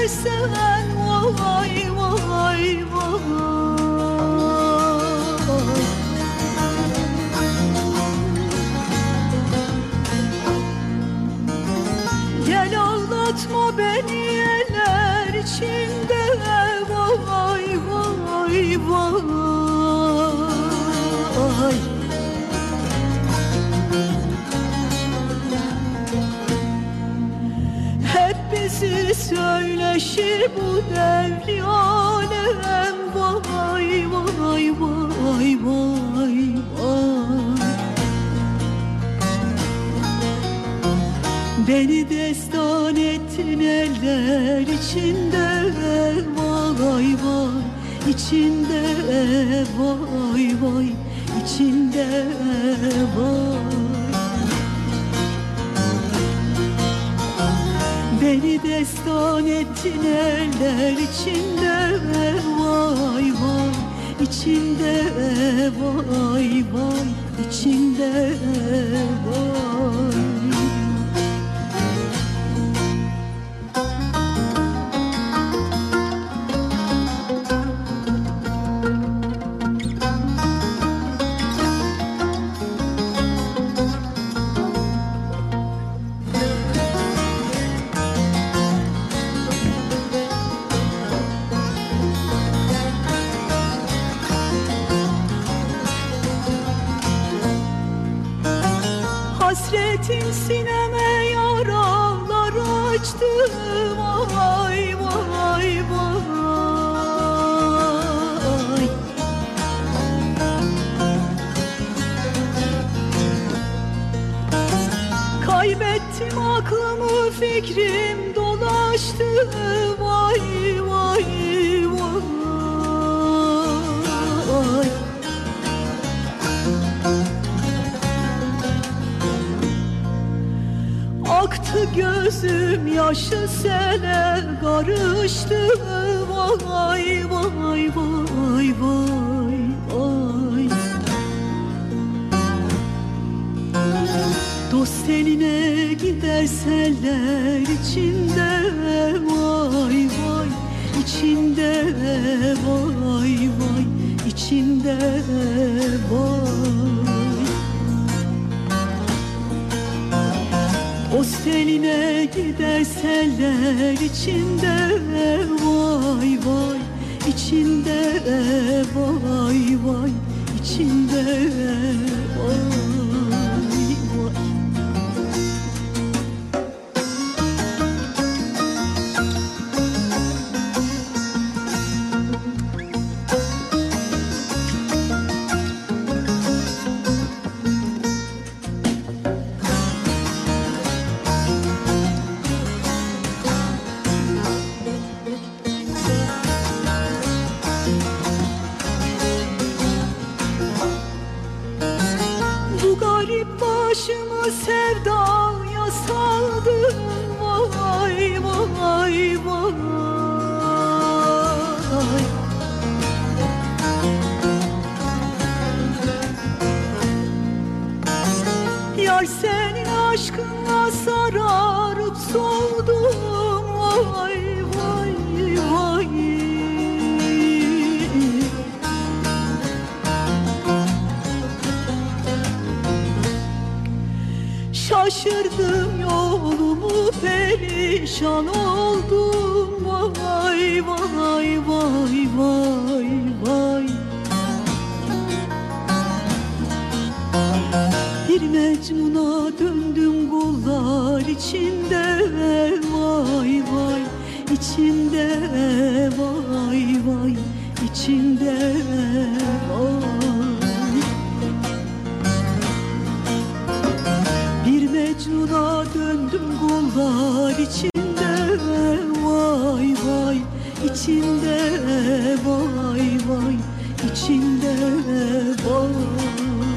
gidersen vay vay vay. Gel ağlatma beni eller içinde vay vay vay Hep bizi söyleşir bu devli alem. Vay vay vay vay vay. Beni destan ettin eller içinde. Vay vay içinde. Vay vay içinde. Vay Beni destan ettin eller içinde vay vay. İçinde vay vay Hasretin sineme yaralar açtı. Vay vay vay. Kaybettim aklımı fikrim dolaştı. Vay vay vay gözüm yaşı sele karıştı Vay vay vay vay vay Dost eline gider seller içinde Vay vay içinde Vay vay içinde Vay Dost eline gider seller içinde Vay vay içinde Vay vay içinde Vay garip başımı sevdaya saldım Vay vay vay Şaşırdım yolumu perişan oldum. Vay vay vay vay vay. Bir mecnuna döndüm kullar içinde. Vay vay içinde Vay vay içinde mecnuna döndüm kullar içinde. Vay vay içinde Vay vay içinde Vay